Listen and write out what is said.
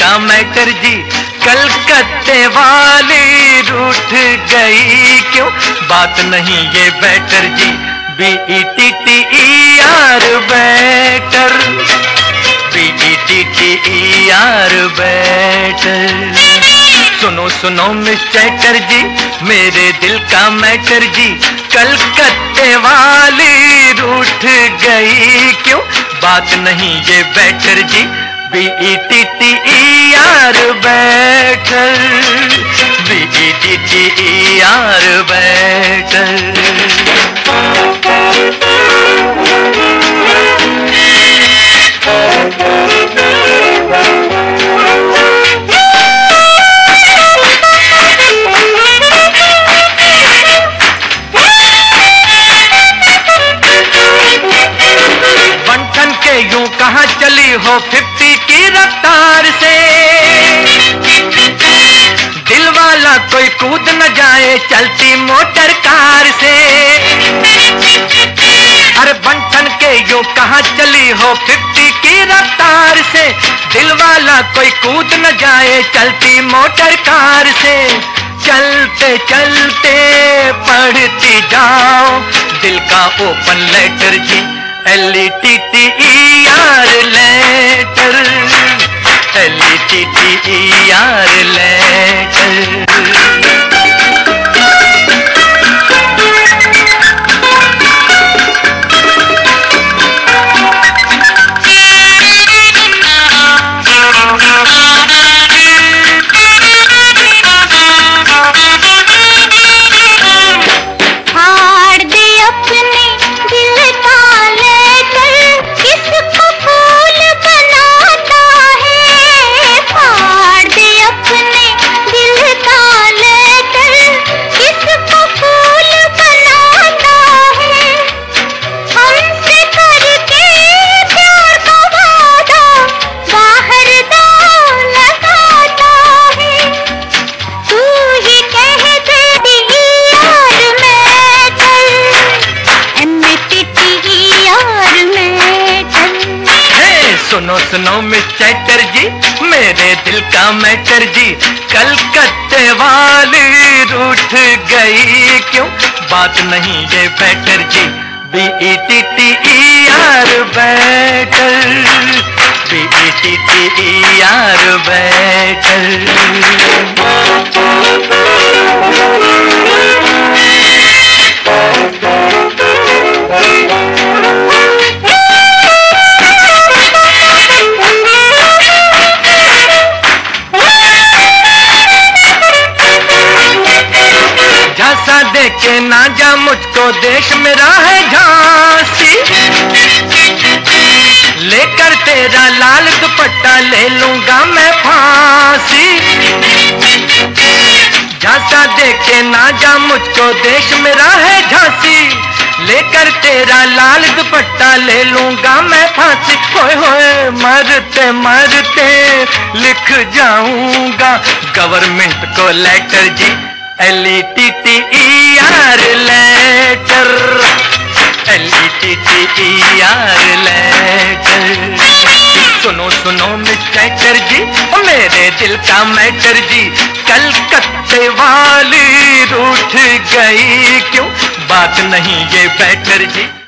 का मैटर जी कलकत्ते वाली रूठ गई क्यों? बात नहीं ये better ji B E T T E R better. B E T T E R better. सुनो सुनो मिस चैटर्जी, मेरे दिल का मैटर जी कलकत्ते वाली रूठ गई क्यों? बात नहीं, ये better ji. B E T T E R better. B T T E R better के यूँ कहा चली हो फिफ्टी की रफ्तार से? दिल वाला कोई कूद न जाए चलती मोटर कार से। हर बंठन के यूँ कहा चली हो फिफ्टी की रफ्तार से? दिल वाला कोई कूद न जाए चलती मोटर कार से। चलते चलते पढ़ती जाओ, दिल का open letter ji. L T T R letter L T T R letter. सुनो सुनो मिस चैटर्जी, मेरे दिल का मैटर जी, कलकत्ते वाली रूठ गई क्यों? बात नहीं ये better ji B E T T E R better B E T T E R better. झांसा दे के ना जा मुझको देश मेरा है झांसी। लेकर तेरा लाल दुपट्टा ले लूँगा मैं फांसी। झांसा दे के ना जा मुझको देश मेरा है झांसी। लेकर तेरा लाल दुपट्टा ले लूँगा मैं फांसी। होए होए, मरते मरते लिख जाऊँगा। गवर्नमेंट को letter ji, L E T T E R letter. सुनो सुनो मिस चैटर्जी मेरे दिल का मैटर जी कलकत्ते वाली रूठ गई क्यों? बात नहीं ये बैटर जी